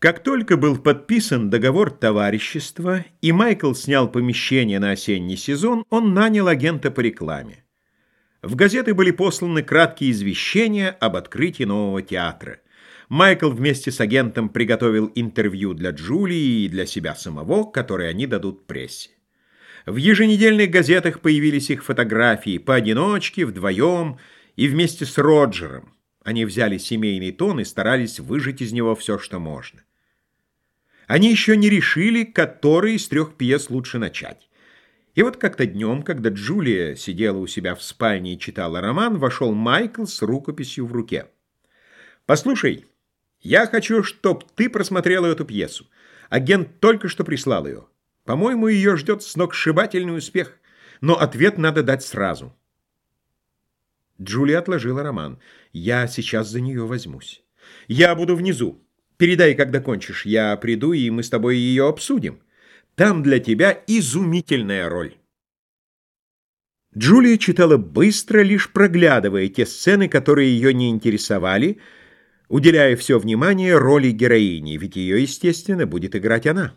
Как только был подписан договор товарищества и Майкл снял помещение на осенний сезон, он нанял агента по рекламе. В газеты были посланы краткие извещения об открытии нового театра. Майкл вместе с агентом приготовил интервью для Джулии и для себя самого, которые они дадут прессе. В еженедельных газетах появились их фотографии поодиночке, вдвоем и вместе с Роджером. Они взяли семейный тон и старались выжать из него все, что можно. Они еще не решили, который из трех пьес лучше начать. И вот как-то днем, когда Джулия сидела у себя в спальне и читала роман, вошел Майкл с рукописью в руке. «Послушай, я хочу, чтоб ты просмотрела эту пьесу. Агент только что прислал ее. По-моему, ее ждет сногсшибательный успех, но ответ надо дать сразу». Джулия отложила роман. «Я сейчас за нее возьмусь. Я буду внизу. Передай, когда кончишь. Я приду, и мы с тобой ее обсудим. Там для тебя изумительная роль. Джулия читала быстро, лишь проглядывая те сцены, которые ее не интересовали, уделяя все внимание роли героини, ведь ее, естественно, будет играть она.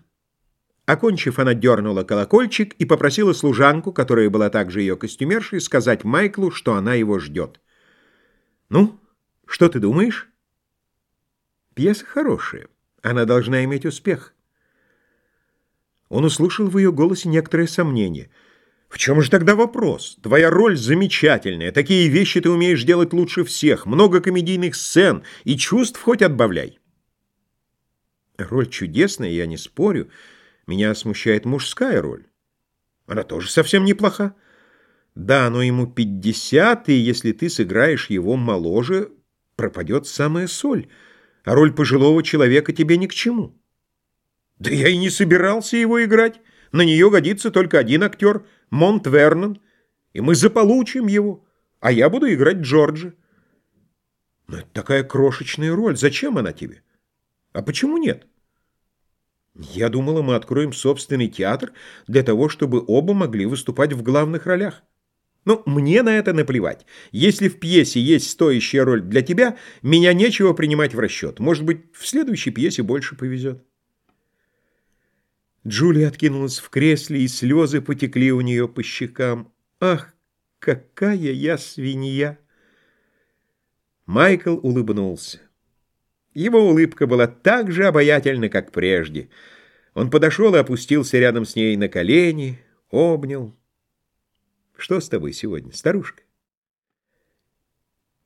Окончив, она дернула колокольчик и попросила служанку, которая была также ее костюмершей, сказать Майклу, что она его ждет. «Ну, что ты думаешь?» Пьеса хорошая. Она должна иметь успех. Он услышал в ее голосе некоторое сомнение. «В чем же тогда вопрос? Твоя роль замечательная. Такие вещи ты умеешь делать лучше всех. Много комедийных сцен. И чувств хоть отбавляй». «Роль чудесная, я не спорю. Меня смущает мужская роль. Она тоже совсем неплоха. Да, но ему пятьдесят, и если ты сыграешь его моложе, пропадет самая соль» а роль пожилого человека тебе ни к чему. Да я и не собирался его играть. На нее годится только один актер, Монт Вернон, и мы заполучим его, а я буду играть Джорджа. Но это такая крошечная роль, зачем она тебе? А почему нет? Я думала, мы откроем собственный театр для того, чтобы оба могли выступать в главных ролях. Ну, мне на это наплевать. Если в пьесе есть стоящая роль для тебя, меня нечего принимать в расчет. Может быть, в следующей пьесе больше повезет. Джулия откинулась в кресле, и слезы потекли у нее по щекам. «Ах, какая я свинья!» Майкл улыбнулся. Его улыбка была так же обаятельна, как прежде. Он подошел и опустился рядом с ней на колени, обнял. Что с тобой сегодня, старушка?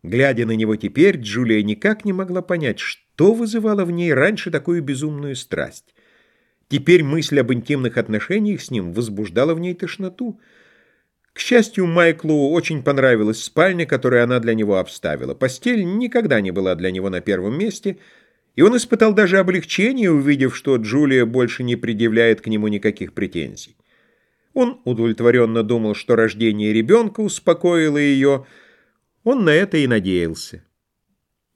Глядя на него теперь, Джулия никак не могла понять, что вызывало в ней раньше такую безумную страсть. Теперь мысль об интимных отношениях с ним возбуждала в ней тошноту. К счастью, Майклу очень понравилась спальня, которую она для него обставила. Постель никогда не была для него на первом месте, и он испытал даже облегчение, увидев, что Джулия больше не предъявляет к нему никаких претензий. Он удовлетворенно думал, что рождение ребенка успокоило ее. Он на это и надеялся.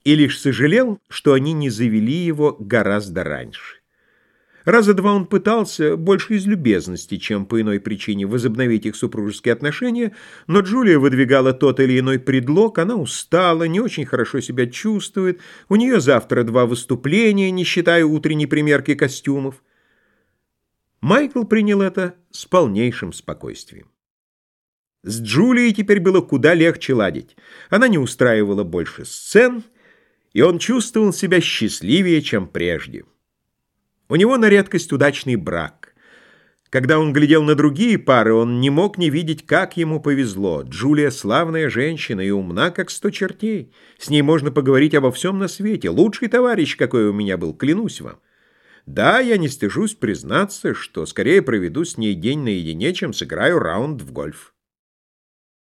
И лишь сожалел, что они не завели его гораздо раньше. Раза два он пытался, больше из любезности, чем по иной причине, возобновить их супружеские отношения, но Джулия выдвигала тот или иной предлог, она устала, не очень хорошо себя чувствует, у нее завтра два выступления, не считая утренней примерки костюмов. Майкл принял это с полнейшим спокойствием. С Джулией теперь было куда легче ладить. Она не устраивала больше сцен, и он чувствовал себя счастливее, чем прежде. У него на редкость удачный брак. Когда он глядел на другие пары, он не мог не видеть, как ему повезло. Джулия славная женщина и умна, как сто чертей. С ней можно поговорить обо всем на свете. Лучший товарищ, какой у меня был, клянусь вам. Да, я не стыжусь признаться, что скорее проведу с ней день наедине, чем сыграю раунд в гольф.